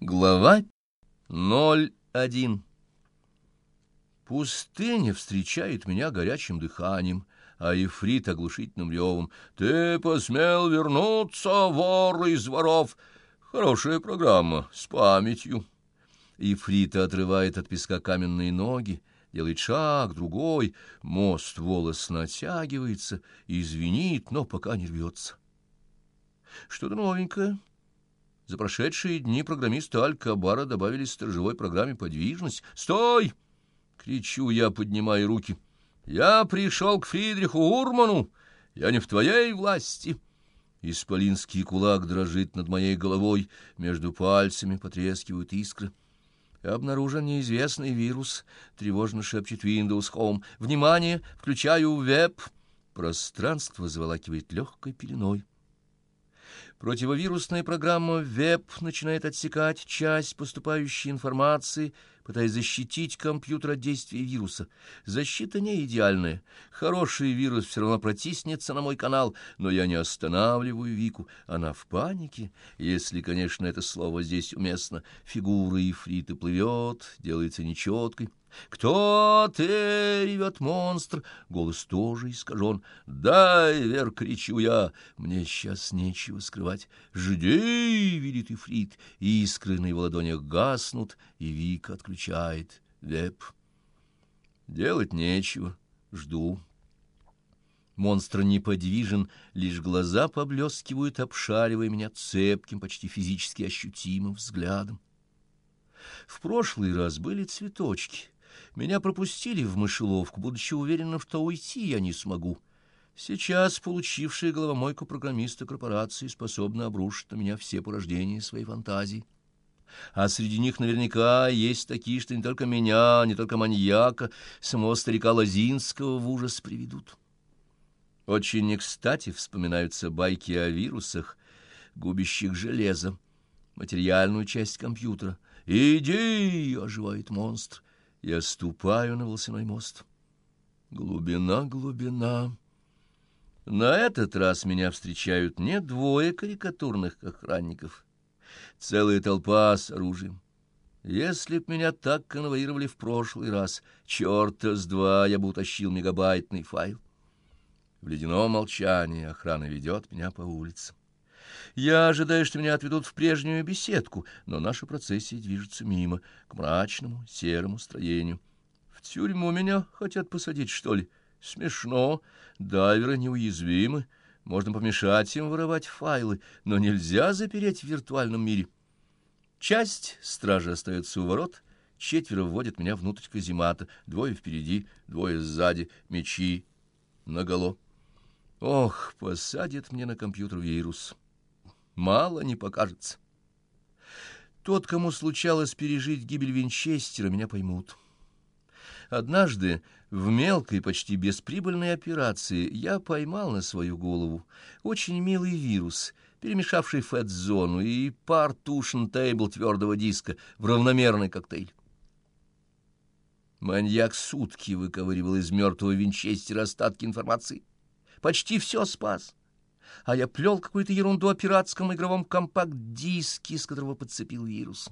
Глава 01 Пустыня встречает меня горячим дыханием, а Ефрит оглушительным ревом. «Ты посмел вернуться, вор из воров!» Хорошая программа, с памятью. Ефрита отрывает от песка каменные ноги, делает шаг, другой. Мост волос натягивается и звенит, но пока не рвется. Что-то новенькое. За прошедшие дни программисты Аль-Кабара добавили в сторожевой программе подвижность. «Стой!» — кричу я, поднимая руки. «Я пришел к Фридриху Урману! Я не в твоей власти!» Исполинский кулак дрожит над моей головой, между пальцами потрескивают искры. Обнаружен неизвестный вирус, тревожно шепчет Windows Home. «Внимание! Включаю веб!» Пространство заволакивает легкой пеленой. Противовирусная программа ВЕБ начинает отсекать часть поступающей информации, пытаясь защитить компьютер от действия вируса. Защита не идеальная. Хороший вирус все равно протиснется на мой канал, но я не останавливаю Вику. Она в панике, если, конечно, это слово здесь уместно. Фигура Ифрита плывет, делается нечеткой. «Кто ты?» — ревет монстр. Голос тоже искажен. «Дайвер!» — кричу я. Мне сейчас нечего скрывать. «Жди!» — велит Ифрит. Искры на его ладонях гаснут, и Вик отключает веб. Делать нечего. Жду. Монстр неподвижен, лишь глаза поблескивают, обшаривая меня цепким, почти физически ощутимым взглядом. В прошлый раз были цветочки — меня пропустили в мышеловку, будучи уверенным, что уйти я не смогу. Сейчас получившие головомойку программисты корпорации способны обрушить на меня все порождения своей фантазии. А среди них наверняка есть такие, что не только меня, не только маньяка, самого старика Лозинского в ужас приведут. Очень кстати вспоминаются байки о вирусах, губящих железо, материальную часть компьютера. «Иди!» — оживает монстр. Я ступаю на волосяной мост. Глубина, глубина. На этот раз меня встречают не двое карикатурных охранников. Целая толпа с оружием. Если б меня так конвоировали в прошлый раз, черта с два я бы утащил мегабайтный файл. В ледяном молчании охрана ведет меня по улице. Я ожидаю, что меня отведут в прежнюю беседку, но наша процессия движется мимо, к мрачному серому строению. В тюрьму меня хотят посадить, что ли? Смешно. Дайверы неуязвимы. Можно помешать им воровать файлы, но нельзя запереть в виртуальном мире. Часть стражи остается у ворот, четверо вводят меня внутрь каземата, двое впереди, двое сзади, мечи наголо. Ох, посадят мне на компьютер вирус мало не покажется. Тот, кому случалось пережить гибель Винчестера, меня поймут. Однажды в мелкой, почти бесприбыльной операции я поймал на свою голову очень милый вирус, перемешавший фэт-зону и пар тушн-тейбл твердого диска в равномерный коктейль. Маньяк сутки выковыривал из мертвого Винчестера остатки информации. Почти все спас а я плел какую-то ерунду о пиратском игровом компакт-диске, с которого подцепил вирус.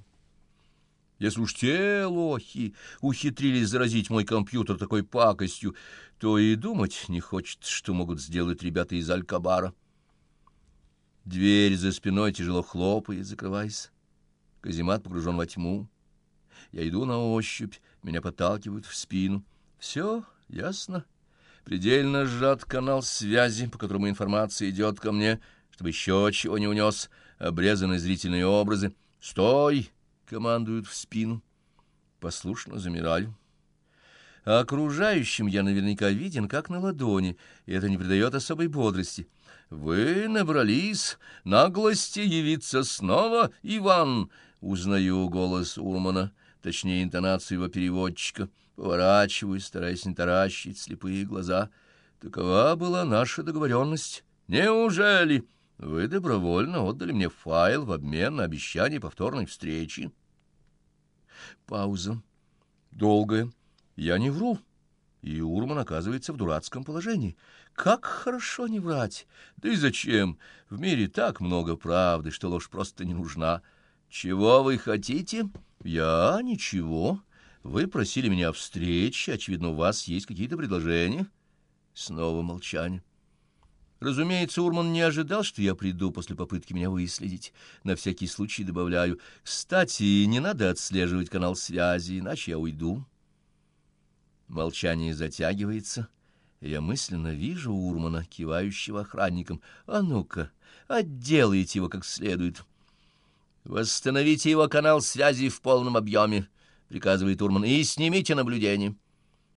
Если уж те лохи ухитрились заразить мой компьютер такой пакостью, то и думать не хочет, что могут сделать ребята из Алькабара. Дверь за спиной тяжело хлопает, закрываясь. Каземат погружен во тьму. Я иду на ощупь, меня подталкивают в спину. Все ясно. Предельно сжат канал связи, по которому информация идет ко мне, чтобы еще чего не унес, обрезаны зрительные образы. «Стой!» — командуют в спину. Послушно замираю. А окружающим я наверняка виден, как на ладони, и это не придает особой бодрости. «Вы набрались наглости явиться снова, Иван!» — узнаю голос Урмана, точнее, интонацию его переводчика — Поворачиваюсь, стараясь не таращить слепые глаза. Такова была наша договоренность. Неужели? Вы добровольно отдали мне файл в обмен на обещание повторной встречи. Пауза. Долгая. Я не вру. И Урман оказывается в дурацком положении. Как хорошо не врать! Да и зачем? В мире так много правды, что ложь просто не нужна. Чего вы хотите? Я ничего. Вы просили меня о встрече, очевидно, у вас есть какие-то предложения. Снова молчание. Разумеется, Урман не ожидал, что я приду после попытки меня выследить. На всякий случай добавляю. Кстати, не надо отслеживать канал связи, иначе я уйду. Молчание затягивается, я мысленно вижу Урмана, кивающего охранником. А ну-ка, отделайте его как следует. Восстановите его канал связи в полном объеме, приказывает Урман, и снимите наблюдение.